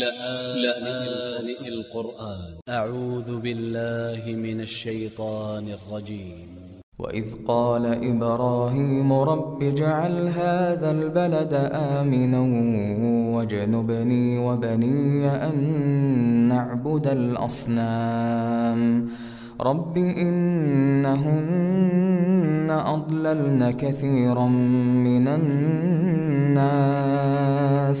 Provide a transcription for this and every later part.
لآن القرآن. أ ع و ذ ب ا ل ل ه من ا ل ش ي ط ا ن ا ل ج ي م وإذ قال إبراهيم رب اجعل هذا البلد آمنا واجنبني وبني أن نعبد الأصنام. رب إنهن أضللن كثيرا من الناس.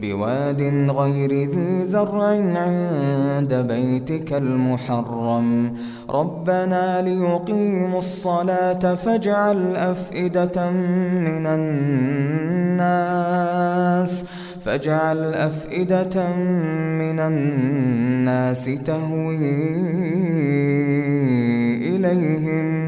بواد غير ذي زرع عند بيتك المحرم. ربنا ليقيموا الصلاة فاجعل أفئدة من الناس فاجعل أفئدة من الناس تهوي إليهم.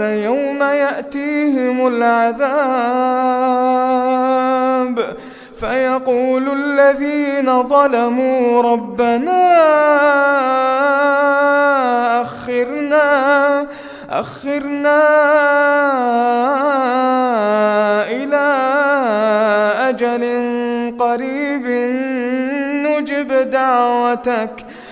يوم يأتيهم العذاب. فيقول الذين ظلموا ربنا أخرنا أخرنا إلى أجل قريب نجب دعوتك.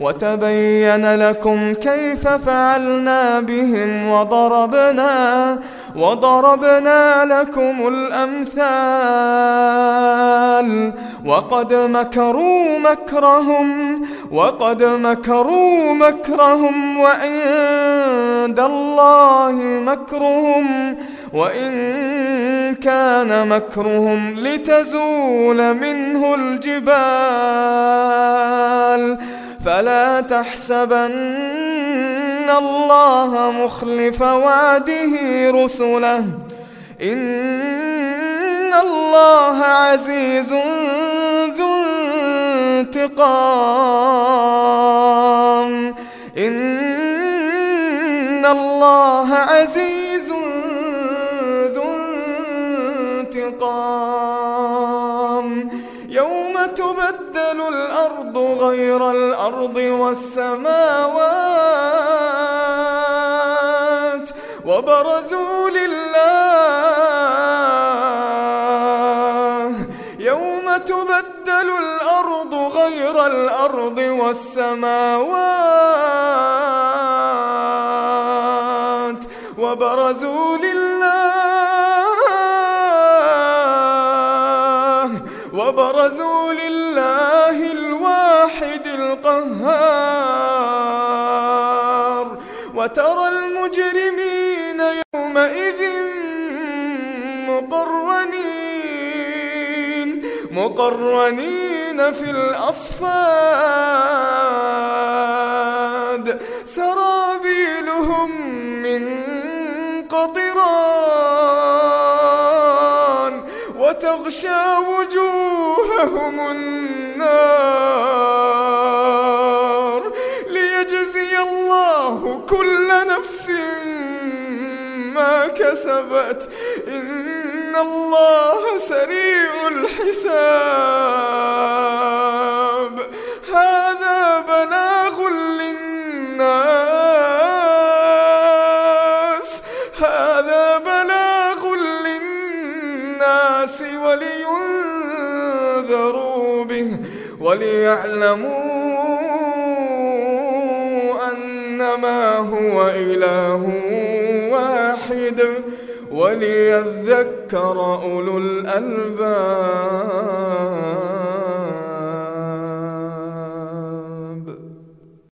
وتبين لكم كيف فعلنا بهم وضربنا وضربنا لكم الأمثال وقد مكروا مكرهم وقد مكروا مكرهم وعند الله مكرهم وإن كان مكرهم لتزول منه الجبال فلا تحسبن الله مخلف وعده رسله. إن الله عزيز ذو انتقام. إن الله عزيز ذو انتقام. يوم تبدل الأرض غير الأرض والسماوات وبرزوا لله. يوم تبدل الأرض غير الأرض والسماوات وبرزوا لله. وترى المجرمين يومئذ مقرنين مقرنين في الأصفاد. سرابيلهم من قطران وتغشى وجوههم النار. كسبت. إن الله سريع الحساب. هذا بلاغ للناس. هذا بلاغ للناس ولينذروا به وليعلموا أنما هو إله واحد وليذكر أولو الألباب.